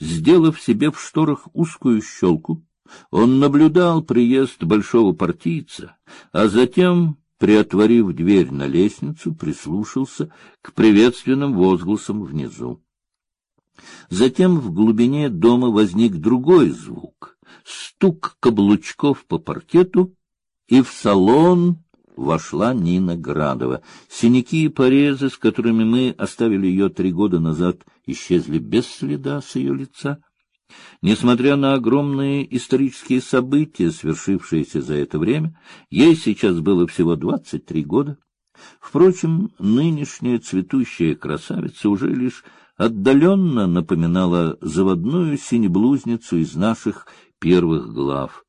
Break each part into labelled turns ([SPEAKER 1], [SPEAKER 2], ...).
[SPEAKER 1] Сделав себе в шторах узкую щелку, он наблюдал приезд большого партийца, а затем, приотворив дверь на лестницу, прислушался к приветственным возгласам внизу. Затем в глубине дома возник другой звук — стук каблучков по паркету, и в салон вошла Нина Градова. Синяки и порезы, с которыми мы оставили ее три года назад, исчезли без следа с ее лица. Несмотря на огромные исторические события, свершившиеся за это время, ей сейчас было всего двадцать три года. Впрочем, нынешняя цветущая красавица уже лишь отдаленно напоминала заводную синеблузницу из наших первых глав.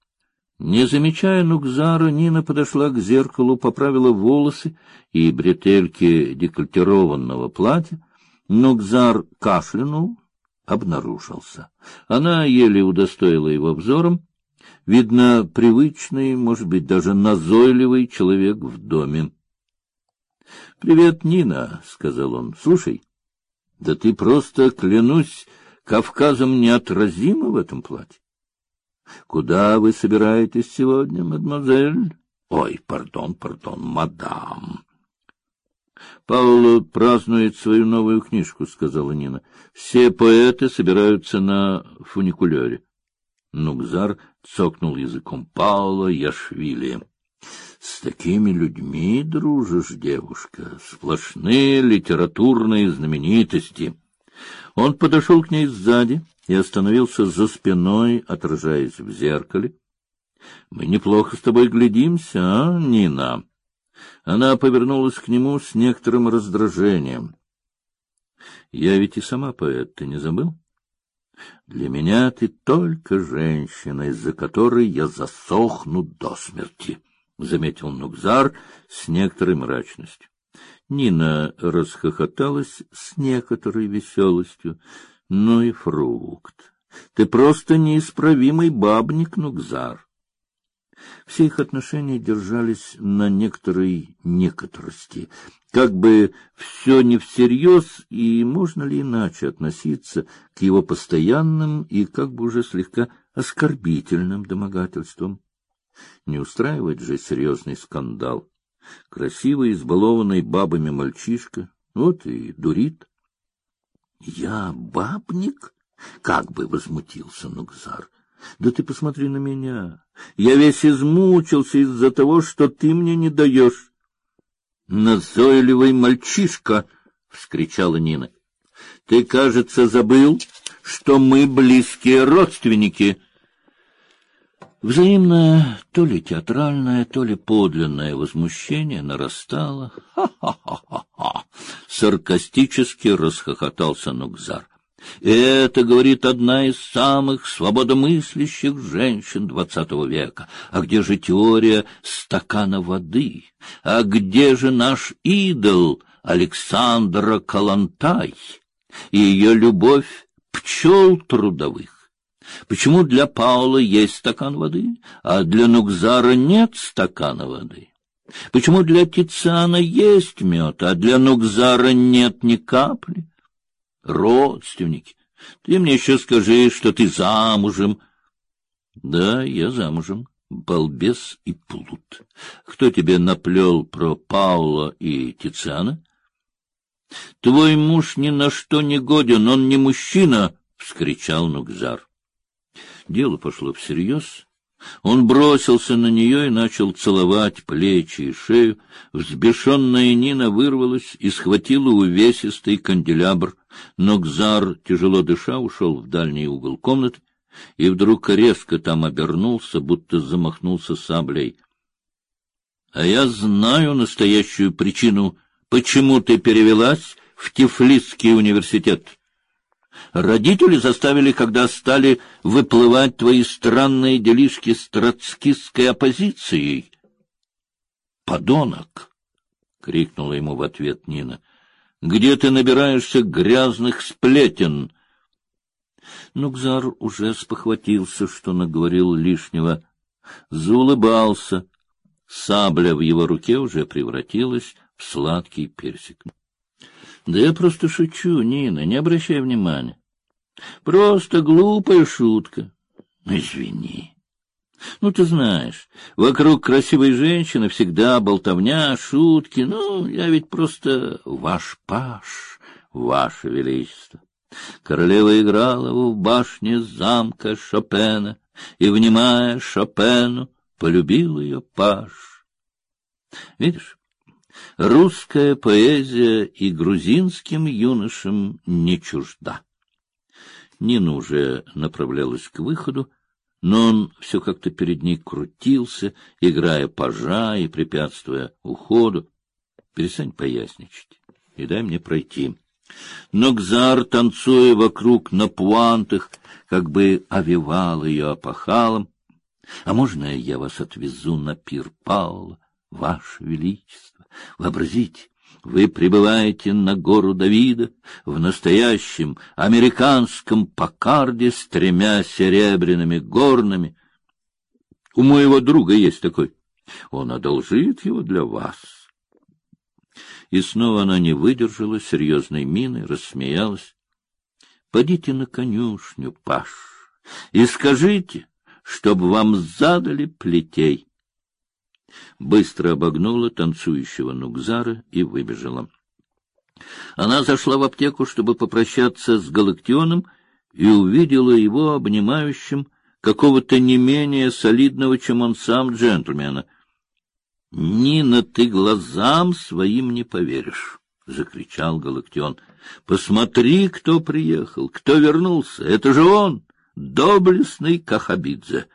[SPEAKER 1] Не замечая Нукзара, Нина подошла к зеркалу, поправила волосы и бретельки декольтированного платья. Нукзар кашлянул, обнаружился. Она еле удостоила его взором. Видно, привычный, может быть, даже назойливый человек в доме. — Привет, Нина, — сказал он. — Слушай, да ты просто, клянусь, Кавказом неотразима в этом платье. Куда вы собираетесь сегодня, мадемуазель? Ой, пардон, пардон, мадам. Пауло празднует свою новую книжку, сказала Нина. Все поэты собираются на фуникулере. Нугзар цокнул языком. Пауло Яшвили. С такими людьми дружишь, девушка, сплошные литературные знаменитости. Он подошел к ней сзади и остановился за спиной, отражаясь в зеркале. Мы неплохо с тобой глядимся, а, Нина? Она повернулась к нему с некоторым раздражением. Я ведь и сама поэт, ты не забыл? Для меня ты только женщина, из-за которой я засохну до смерти, заметил Нукзар с некоторой мрачностью. Нина расхохоталась с некоторой веселостью. Ну и фрукт. Ты просто неисправимый бабник, Нукзар. Все их отношения держались на некоторой некоторости, как бы все не всерьез, и можно ли иначе относиться к его постоянным и как бы уже слегка оскорбительным домогательствам. Не устраивать же серьезный скандал. Красивый, избалованный бабами мальчишка, вот и дурит. Я бабник? Как бы возмутился Нукзар. Да ты посмотри на меня. Я весь измучился из-за того, что ты мне не даешь. Назойливый мальчишка, вскричала Нина. Ты, кажется, забыл, что мы близкие родственники. Взаимное, то ли театральное, то ли подлинное возмущение нарастало. Ха-ха-ха-ха! Саркастически расхохотался Нукзар. Это, говорит, одна из самых свободомыслящих женщин двадцатого века. А где же теория стакана воды? А где же наш идол Александра Калантай и ее любовь пчел трудовых? Почему для Паула есть стакан воды, а для Нукзара нет стакана воды? Почему для Тициана есть мед, а для Нукзара нет ни капли? Родственники, ты мне еще скажи, что ты замужем. Да, я замужем, балбес и плут. Кто тебе наплел про Паула и Тициана? Твой муж ни на что не годен, он не мужчина, — вскричал Нукзар. Дело пошло всерьез. Он бросился на нее и начал целовать плечи и шею. Взбешенная Нина вырвалась и схватила увесистый канделябр. Но Гзар, тяжело дыша, ушел в дальний угол комнаты и вдруг резко там обернулся, будто замахнулся саблей. — А я знаю настоящую причину, почему ты перевелась в Тифлисский университет. — Родители заставили, когда стали выплывать твои странные делишки с троцкистской оппозицией. Подонок! крикнула ему в ответ Нина. Где ты набираешься грязных сплетен? Нукзар уже спохватился, что наговорил лишнего, заулыбался. Сабля в его руке уже превратилась в сладкий персик. Да я просто шучу, Нина, не обращай внимания. Просто глупая шутка. Извини. Ну, ты знаешь, вокруг красивой женщины всегда болтовня, шутки. Ну, я ведь просто ваш паш, ваше величество. Королева играла в башне замка Шопена и, внимая Шопену, полюбил ее паш. Видишь, русская поэзия и грузинским юношам не чужда. Нина уже направлялась к выходу, но он все как-то перед ней крутился, играя пажа и препятствуя уходу. Перестань поясничать и дай мне пройти. Но Гзар, танцуя вокруг на пуантах, как бы овевал ее опахалом. А можно я вас отвезу на пир Паула, ваше величество? Вообразите, вы прибываете на гору Давида в настоящем американском Пакарде с тремя серебряными горнами. У моего друга есть такой. Он одолжит его для вас. И снова она не выдержала серьезной мины, рассмеялась. — Подите на конюшню, Паш, и скажите, чтобы вам задали плетей. Быстро обогнула танцующего Нукзара и выбежала. Она зашла в аптеку, чтобы попрощаться с Галактионом, и увидела его обнимающим какого-то не менее солидного, чем он сам, джентльмена —— Нина, ты глазам своим не поверишь! — закричал Галактион. — Посмотри, кто приехал, кто вернулся. Это же он, доблестный Кахабидзе.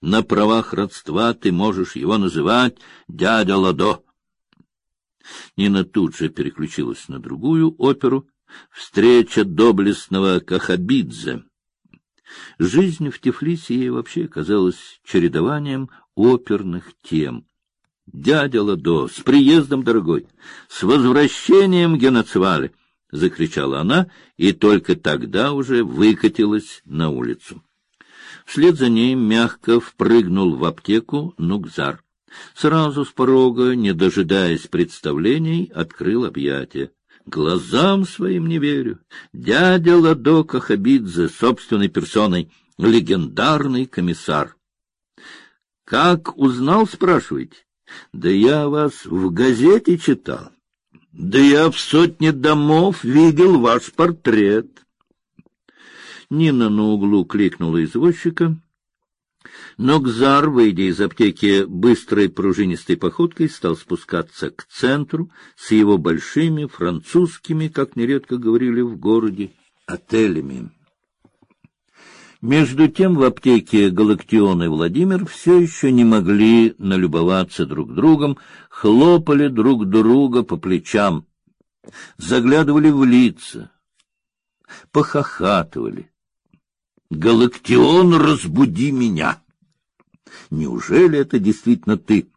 [SPEAKER 1] На правах родства ты можешь его называть дядя Ладо. Нина тут же переключилась на другую оперу «Встреча доблестного Кахабидзе». Жизнь в Тифлисе ей вообще казалась чередованием оперных тем — Дядя Ладо, с приездом, дорогой, с возвращением Геноцвары! — закричала она, и только тогда уже выкатилась на улицу. Вслед за ней мягко впрыгнул в аптеку Нукзар. Сразу с порога, не дожидаясь представлений, открыл объятия. Глазам своим не верю. Дядя Ладо Кахабидзе собственной персоной, легендарный комиссар. Как узнал, спрашиваете? Да я вас в газете читал. Да я в сотне домов видел ваш портрет. Нина на углу кликнула извозчика. Но Гзар, выйдя из аптеки быстрой пружинистой походкой, стал спускаться к центру с его большими французскими, как нередко говорили в городе, отелями. Между тем в аптеке Галактион и Владимир все еще не могли налюбоваться друг другом, хлопали друг друга по плечам, заглядывали в лица, похохатывали. Галактион, разбуди меня! Неужели это действительно ты?